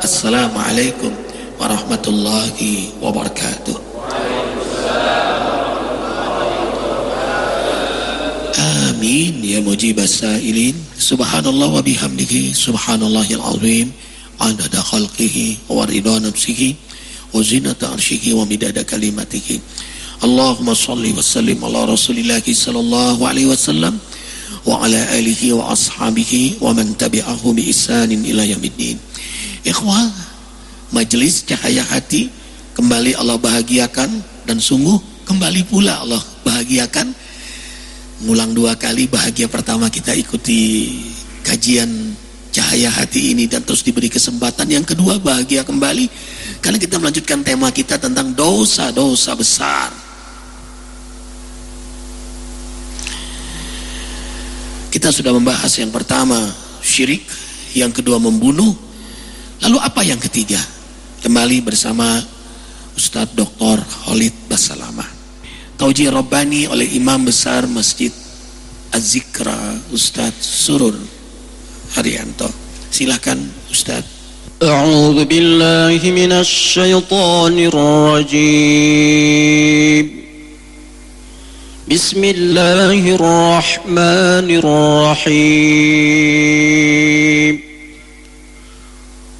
السلام عليكم ورحمة الله وبركاته. آمين يا مجيب السائلين. سبحان الله وبحمده. سبحان الله العظيم. عدد خلقه ورضا نفسه وزنة عرشه ومداد كلمته. اللهم صل وسلم على رسول الله صلى الله عليه وسلم وعلى آله وأصحابه ومن تبعه بإحسان إلى يوم الدين. Ikhwah, majelis cahaya hati kembali Allah bahagiakan dan sungguh kembali pula Allah bahagiakan. Ngulang dua kali bahagia pertama kita ikuti kajian cahaya hati ini dan terus diberi kesempatan yang kedua bahagia kembali. Karena kita melanjutkan tema kita tentang dosa-dosa besar. Kita sudah membahas yang pertama syirik yang kedua membunuh lalu apa yang ketiga kembali bersama Ustadz Dr. Khalid Basalamah Tauji Rabbani oleh Imam Besar Masjid Az-Zikra Ustaz Surur Haryanto. Silakan Ustaz. أعوذ بالله من الشيطان الرجيم بسم الله الرحمن الرحيم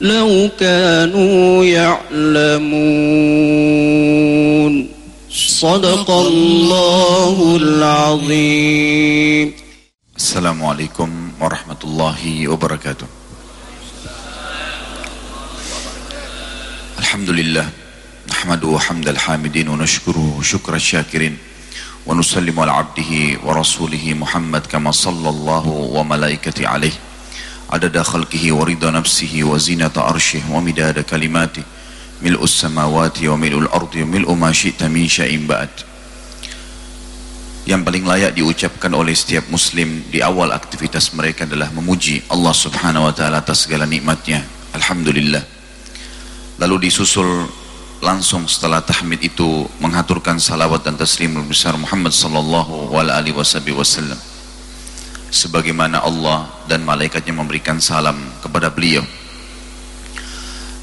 لو كانوا يعلمون. صدق الله العظيم. السلام عليكم ورحمة الله وبركاته. الحمد لله نحمده حمد الحامدين ونشكره شكر الشاكرين ونسلم على عبده ورسوله محمد كما صلى الله وملائكته عليه. عدد خلقه ورضا نفسه وزينة عرشه ومداد كلماته ملء السماوات وملء الأرض وملء ما شئت من شيء بعد yang paling layak diucapkan oleh setiap muslim di awal aktivitas mereka adalah memuji Allah subhanahu wa ta'ala atas segala nikmatnya Alhamdulillah lalu disusul langsung setelah tahmid itu menghaturkan salawat dan taslim besar Muhammad sallallahu alaihi wasallam sebagaimana Allah dan malaikatnya memberikan salam kepada beliau.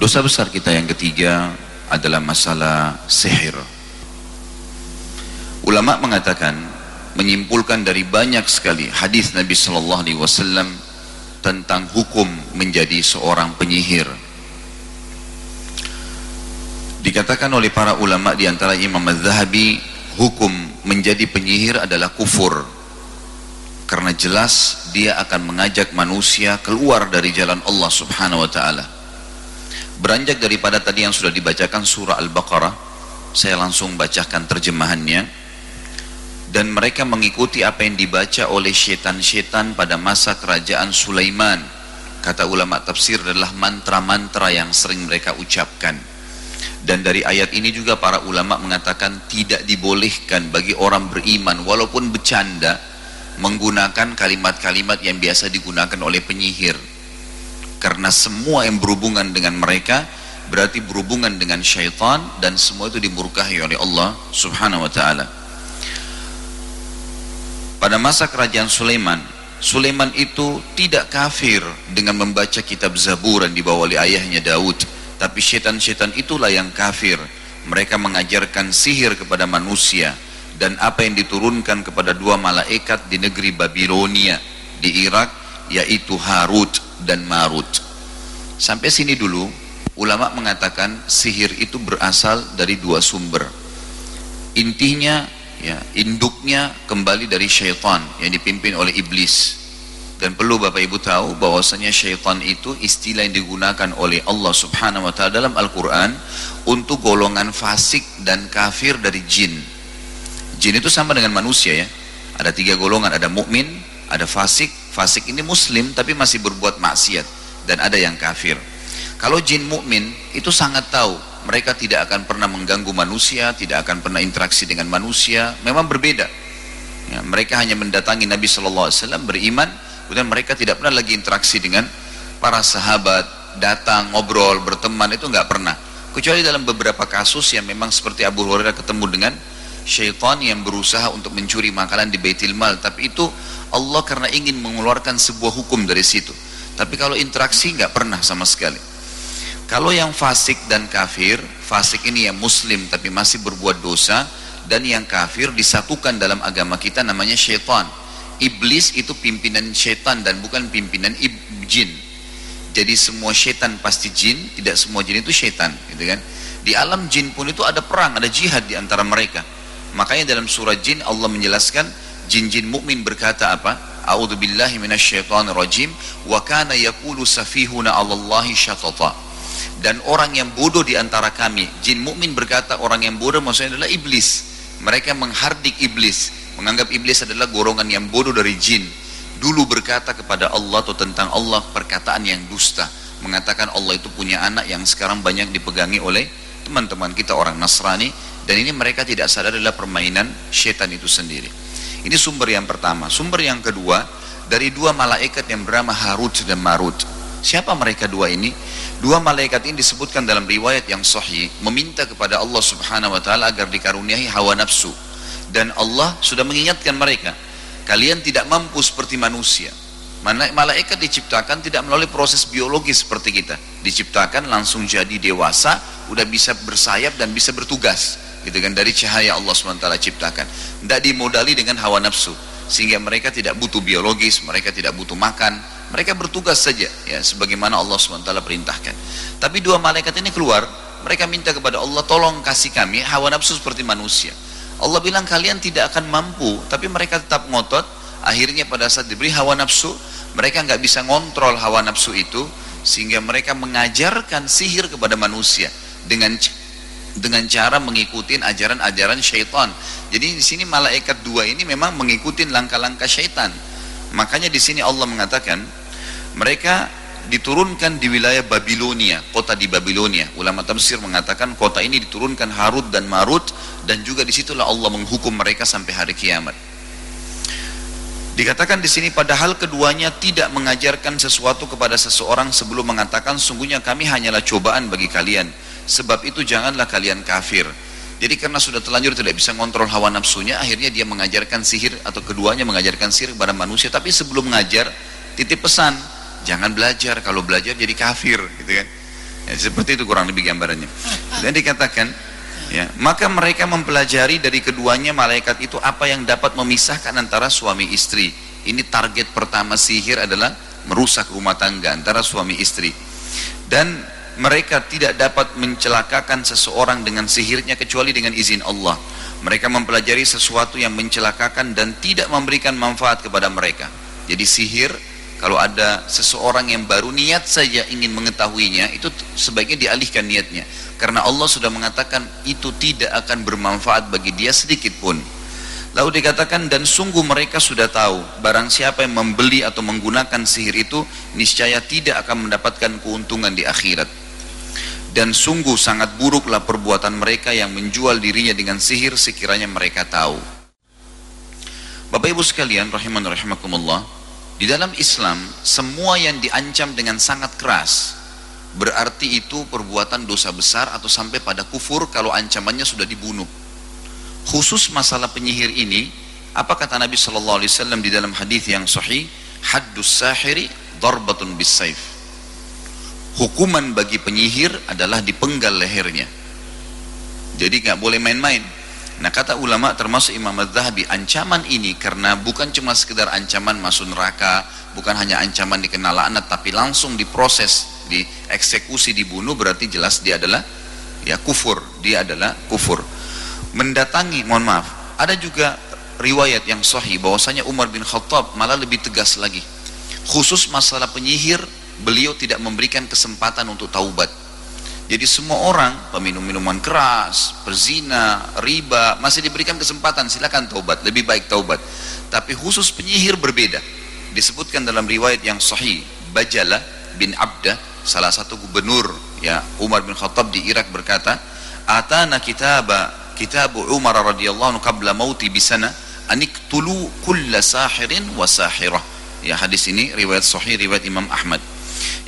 Dosa besar kita yang ketiga adalah masalah sihir. Ulama mengatakan menyimpulkan dari banyak sekali hadis Nabi sallallahu alaihi wasallam tentang hukum menjadi seorang penyihir. Dikatakan oleh para ulama di antara Imam Az-Zahabi hukum menjadi penyihir adalah kufur karena jelas dia akan mengajak manusia keluar dari jalan Allah subhanahu wa ta'ala. Beranjak daripada tadi yang sudah dibacakan surah Al-Baqarah saya langsung bacakan terjemahannya. Dan mereka mengikuti apa yang dibaca oleh setan-setan pada masa kerajaan Sulaiman. Kata ulama tafsir adalah mantra-mantra yang sering mereka ucapkan. Dan dari ayat ini juga para ulama mengatakan tidak dibolehkan bagi orang beriman walaupun bercanda menggunakan kalimat-kalimat yang biasa digunakan oleh penyihir karena semua yang berhubungan dengan mereka berarti berhubungan dengan syaitan dan semua itu dimurkahi oleh Allah subhanahu wa ta'ala pada masa kerajaan Sulaiman, Sulaiman itu tidak kafir dengan membaca kitab Zabur yang dibawa oleh ayahnya Daud. Tapi setan-setan itulah yang kafir. Mereka mengajarkan sihir kepada manusia dan apa yang diturunkan kepada dua malaikat di negeri Babilonia di Irak yaitu Harut dan Marut. Sampai sini dulu ulama mengatakan sihir itu berasal dari dua sumber. Intinya ya induknya kembali dari syaitan yang dipimpin oleh iblis dan perlu Bapak Ibu tahu bahwasanya syaitan itu istilah yang digunakan oleh Allah Subhanahu wa taala dalam Al-Qur'an untuk golongan fasik dan kafir dari jin. Jin itu sama dengan manusia ya. Ada tiga golongan, ada mukmin, ada fasik. Fasik ini muslim tapi masih berbuat maksiat dan ada yang kafir. Kalau jin mukmin itu sangat tahu mereka tidak akan pernah mengganggu manusia, tidak akan pernah interaksi dengan manusia, memang berbeda. Ya, mereka hanya mendatangi Nabi Wasallam beriman, kemudian mereka tidak pernah lagi interaksi dengan para sahabat, datang ngobrol, berteman itu nggak pernah. Kecuali dalam beberapa kasus yang memang seperti Abu Hurairah ketemu dengan syaitan yang berusaha untuk mencuri makanan di Baitul Mal, tapi itu Allah karena ingin mengeluarkan sebuah hukum dari situ. Tapi kalau interaksi nggak pernah sama sekali. Kalau yang fasik dan kafir, fasik ini yang muslim tapi masih berbuat dosa dan yang kafir disatukan dalam agama kita namanya syaitan. Iblis itu pimpinan syaitan dan bukan pimpinan jin. Jadi semua syaitan pasti jin, tidak semua jin itu syaitan, gitu kan? Di alam jin pun itu ada perang, ada jihad di antara mereka. Makanya dalam surah jin Allah menjelaskan jin-jin mukmin berkata apa? A'udzu billahi minasyaitonir rajim. Wa kana yaqulu safihuna 'alallahi syatata. Dan orang yang bodoh di antara kami jin mukmin berkata orang yang bodoh maksudnya adalah iblis. Mereka menghardik iblis menganggap iblis adalah golongan yang bodoh dari jin. Dulu berkata kepada Allah atau tentang Allah perkataan yang dusta. Mengatakan Allah itu punya anak yang sekarang banyak dipegangi oleh teman-teman kita orang Nasrani dan ini mereka tidak sadar adalah permainan setan itu sendiri ini sumber yang pertama sumber yang kedua dari dua malaikat yang bernama Harut dan Marut siapa mereka dua ini Dua malaikat ini disebutkan dalam riwayat yang sahih meminta kepada Allah Subhanahu wa taala agar dikaruniai hawa nafsu. Dan Allah sudah mengingatkan mereka, kalian tidak mampu seperti manusia. Malaikat diciptakan tidak melalui proses biologis seperti kita. Diciptakan langsung jadi dewasa, udah bisa bersayap dan bisa bertugas. Gitu kan dari cahaya Allah SWT ciptakan. Tidak dimodali dengan hawa nafsu sehingga mereka tidak butuh biologis, mereka tidak butuh makan, mereka bertugas saja ya sebagaimana Allah SWT perintahkan. Tapi dua malaikat ini keluar, mereka minta kepada Allah tolong kasih kami hawa nafsu seperti manusia. Allah bilang kalian tidak akan mampu, tapi mereka tetap ngotot. Akhirnya pada saat diberi hawa nafsu, mereka nggak bisa ngontrol hawa nafsu itu, sehingga mereka mengajarkan sihir kepada manusia dengan dengan cara mengikuti ajaran-ajaran syaitan. Jadi di sini malaikat dua ini memang mengikuti langkah-langkah syaitan. Makanya di sini Allah mengatakan mereka diturunkan di wilayah Babilonia, kota di Babilonia. Ulama tafsir mengatakan kota ini diturunkan Harut dan Marut dan juga di situlah Allah menghukum mereka sampai hari kiamat. Dikatakan di sini padahal keduanya tidak mengajarkan sesuatu kepada seseorang sebelum mengatakan sungguhnya kami hanyalah cobaan bagi kalian. Sebab itu janganlah kalian kafir. Jadi karena sudah terlanjur tidak bisa mengontrol hawa nafsunya, akhirnya dia mengajarkan sihir atau keduanya mengajarkan sihir kepada manusia. Tapi sebelum mengajar, titip pesan, jangan belajar kalau belajar jadi kafir gitu kan ya, seperti itu kurang lebih gambarannya dan dikatakan ya. Maka mereka mempelajari dari keduanya malaikat itu apa yang dapat memisahkan antara suami istri. Ini target pertama sihir adalah merusak rumah tangga antara suami istri. Dan mereka tidak dapat mencelakakan seseorang dengan sihirnya kecuali dengan izin Allah. Mereka mempelajari sesuatu yang mencelakakan dan tidak memberikan manfaat kepada mereka. Jadi sihir kalau ada seseorang yang baru niat saja ingin mengetahuinya itu sebaiknya dialihkan niatnya karena Allah sudah mengatakan itu tidak akan bermanfaat bagi dia sedikit pun Lalu dikatakan dan sungguh mereka sudah tahu barang siapa yang membeli atau menggunakan sihir itu niscaya tidak akan mendapatkan keuntungan di akhirat. Dan sungguh sangat buruklah perbuatan mereka yang menjual dirinya dengan sihir sekiranya mereka tahu. Bapak Ibu sekalian rahiman rahimakumullah, di dalam Islam semua yang diancam dengan sangat keras berarti itu perbuatan dosa besar atau sampai pada kufur kalau ancamannya sudah dibunuh. Khusus masalah penyihir ini apa kata Nabi Shallallahu Alaihi Wasallam di dalam hadis yang sahih? Haddus sahiri darbatun bis saif hukuman bagi penyihir adalah dipenggal lehernya. Jadi nggak boleh main-main nah kata ulama termasuk Imam Az-Zahabi ancaman ini karena bukan cuma sekedar ancaman masuk neraka bukan hanya ancaman dikenal laknat tapi langsung diproses dieksekusi dibunuh berarti jelas dia adalah ya kufur. Dia adalah kufur. Mendatangi mohon maaf ada juga riwayat yang sahih bahwasanya Umar bin Khattab malah lebih tegas lagi. Khusus masalah penyihir beliau tidak memberikan kesempatan untuk taubat jadi semua orang peminum minuman keras perzina riba masih diberikan kesempatan silakan taubat lebih baik taubat tapi khusus penyihir berbeda disebutkan dalam riwayat yang sahih Bajala bin Abda salah satu gubernur ya Umar bin Khattab di Irak berkata atana kitaba kitab Umar radhiyallahu anhu qabla mauti bisana aniktulu kulla sahirin wa sahirah. Ya hadis ini riwayat sahih riwayat Imam Ahmad.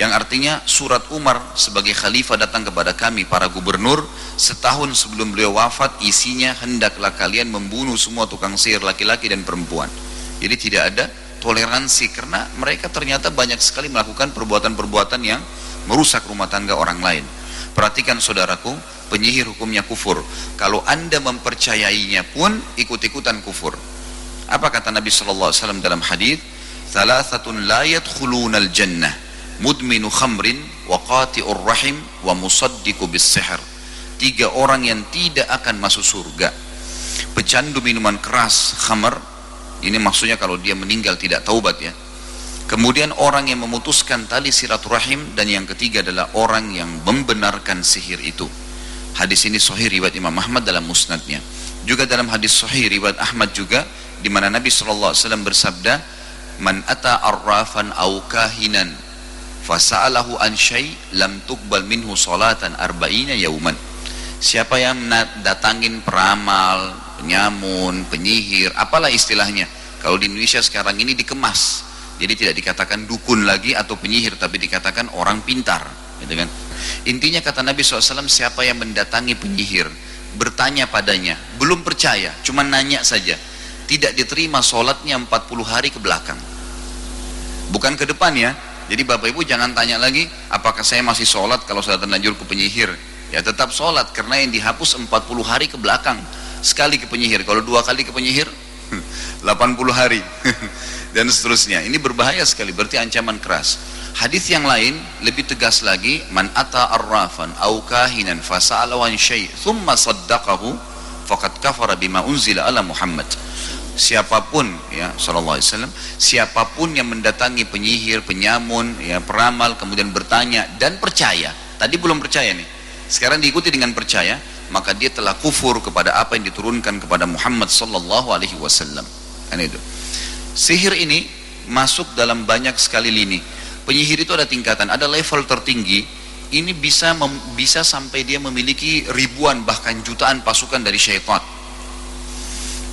Yang artinya surat Umar sebagai khalifah datang kepada kami para gubernur setahun sebelum beliau wafat isinya hendaklah kalian membunuh semua tukang sihir laki-laki dan perempuan. Jadi tidak ada toleransi karena mereka ternyata banyak sekali melakukan perbuatan-perbuatan yang merusak rumah tangga orang lain. Perhatikan saudaraku, penyihir hukumnya kufur. Kalau anda mempercayainya pun ikut-ikutan kufur. Apa kata Nabi Wasallam dalam hadis? Thalathatun la yadkhulunal jannah mudminu khamrin wa qati'ur rahim wa musaddiqu bis sihr. Tiga orang yang tidak akan masuk surga. Pecandu minuman keras khamr ini maksudnya kalau dia meninggal tidak taubat ya. Kemudian orang yang memutuskan tali silaturahim dan yang ketiga adalah orang yang membenarkan sihir itu. Hadis ini sahih riwayat Imam Ahmad dalam musnadnya. Juga dalam hadis sahih riwayat Ahmad juga di mana Nabi SAW bersabda, "Man ata arrafan au kahinan fasa'alahu an syai lam tuqbal minhu salatan arba'ina yauman." Siapa yang datangin peramal, penyamun, penyihir, apalah istilahnya. Kalau di Indonesia sekarang ini dikemas. Jadi tidak dikatakan dukun lagi atau penyihir tapi dikatakan orang pintar, gitu kan? Intinya kata Nabi SAW, siapa yang mendatangi penyihir, bertanya padanya, belum percaya, cuma nanya saja, tidak diterima sholatnya 40 hari ke belakang. Bukan ke depan ya. Jadi Bapak Ibu jangan tanya lagi, apakah saya masih sholat kalau sudah terlanjur ke penyihir. Ya tetap sholat, karena yang dihapus 40 hari ke belakang. Sekali ke penyihir, kalau dua kali ke penyihir, 80 hari. Dan seterusnya. Ini berbahaya sekali, berarti ancaman keras. Hadis yang lain lebih tegas lagi, man ata arrafan au kahinan fasa'ala wan syai' thumma saddaqahu faqad kafara bima unzila ala Muhammad. Siapa pun ya sallallahu alaihi wasallam, siapa pun yang mendatangi penyihir, penyamun, ya peramal kemudian bertanya dan percaya. Tadi belum percaya nih. Sekarang diikuti dengan percaya, maka dia telah kufur kepada apa yang diturunkan kepada Muhammad sallallahu alaihi wasallam. Kan itu. Sihir ini masuk dalam banyak sekali lini penyihir itu ada tingkatan, ada level tertinggi. Ini bisa bisa sampai dia memiliki ribuan bahkan jutaan pasukan dari syaitan.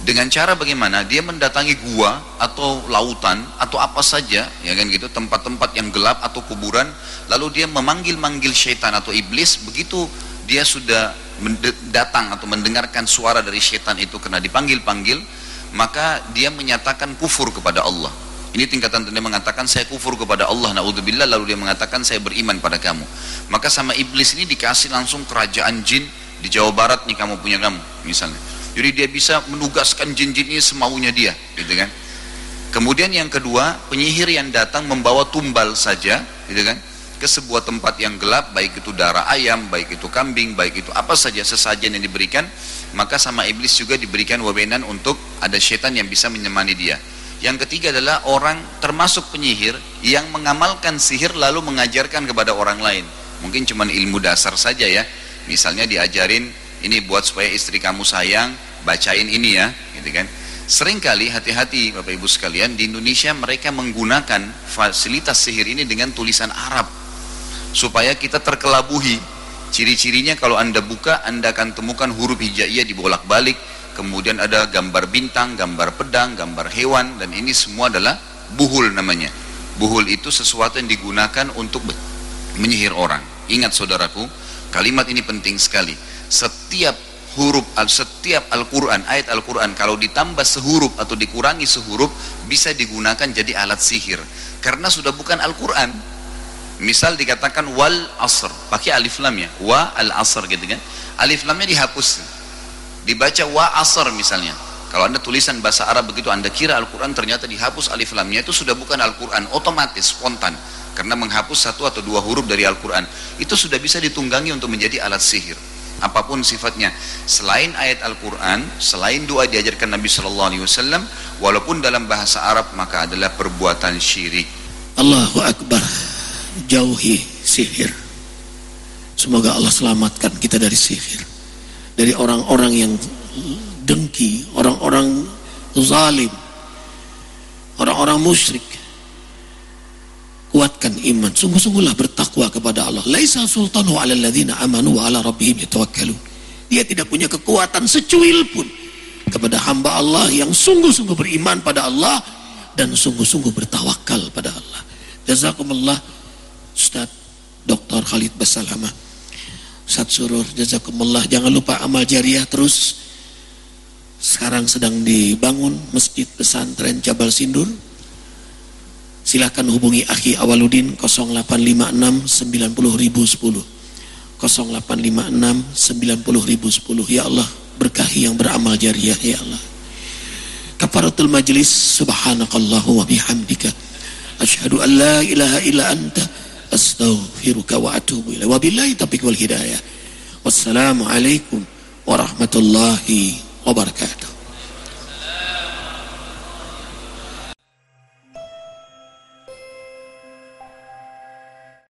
Dengan cara bagaimana? Dia mendatangi gua atau lautan atau apa saja, ya kan gitu, tempat-tempat yang gelap atau kuburan, lalu dia memanggil-manggil syaitan atau iblis, begitu dia sudah datang atau mendengarkan suara dari syaitan itu karena dipanggil-panggil, maka dia menyatakan kufur kepada Allah ini tingkatan dia mengatakan saya kufur kepada Allah naudzubillah lalu dia mengatakan saya beriman pada kamu. Maka sama iblis ini dikasih langsung kerajaan jin di Jawa Barat nih kamu punya kamu misalnya. Jadi dia bisa menugaskan jin-jin ini semaunya dia, gitu kan? Kemudian yang kedua, penyihir yang datang membawa tumbal saja, gitu kan? Ke sebuah tempat yang gelap, baik itu darah ayam, baik itu kambing, baik itu apa saja sesajen yang diberikan, maka sama iblis juga diberikan wabenan untuk ada setan yang bisa menemani dia. Yang ketiga adalah orang termasuk penyihir yang mengamalkan sihir lalu mengajarkan kepada orang lain. Mungkin cuma ilmu dasar saja ya. Misalnya diajarin ini buat supaya istri kamu sayang, bacain ini ya, gitu kan. Seringkali hati-hati Bapak Ibu sekalian di Indonesia mereka menggunakan fasilitas sihir ini dengan tulisan Arab supaya kita terkelabuhi. Ciri-cirinya kalau Anda buka Anda akan temukan huruf hijaiyah dibolak-balik, kemudian ada gambar bintang, gambar pedang, gambar hewan dan ini semua adalah buhul namanya. Buhul itu sesuatu yang digunakan untuk menyihir orang. Ingat saudaraku, kalimat ini penting sekali. Setiap huruf setiap Al-Quran, ayat Al-Quran kalau ditambah sehuruf atau dikurangi sehuruf bisa digunakan jadi alat sihir. Karena sudah bukan Al-Quran. Misal dikatakan wal asr pakai alif lam ya wa al asr gitu kan. Alif lamnya dihapus. Dibaca wa asr misalnya. Kalau anda tulisan bahasa Arab begitu anda kira Al-Quran ternyata dihapus alif lamnya itu sudah bukan Al-Quran otomatis spontan. Karena menghapus satu atau dua huruf dari Al-Quran. Itu sudah bisa ditunggangi untuk menjadi alat sihir apa pun sifatnya. Selain ayat Al-Quran selain doa diajarkan Nabi Sallallahu Alaihi Wasallam walaupun dalam bahasa Arab maka adalah perbuatan syirik. Allahu Akbar. Jauhi sihir. Semoga Allah selamatkan kita dari sihir. Dari orang-orang yang dengki orang-orang zalim orang-orang musyrik kuatkan iman. Sungguh-sungguhlah bertakwa kepada Allah. Laisa sultanu ala alladhina amanu wa ala rabbihim yatawakkalun dia tidak punya kekuatan secuil pun kepada hamba Allah yang sungguh-sungguh beriman pada Allah dan sungguh-sungguh bertawakal pada Allah. Jazakumullah Ustaz Dr. Khalid Basalama. Ustaz Surur jazakumullah. Jangan lupa amal jariah terus. Sekarang sedang dibangun masjid pesantren Jabal Sindur Silakan hubungi Akhi Awaludin 0856 90010 0856 90010 Ya Allah berkahi yang beramal jariah ya Allah. Kafaratul majlis subhanakallahu wa bihamdika. Ashhadu an la ilaha illa anta astaghfiruka wa atubu ilaih Wabillahi taufiq wal hidayah. Wassalamualaikum warahmatullahi wabarakatuh